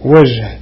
وجه.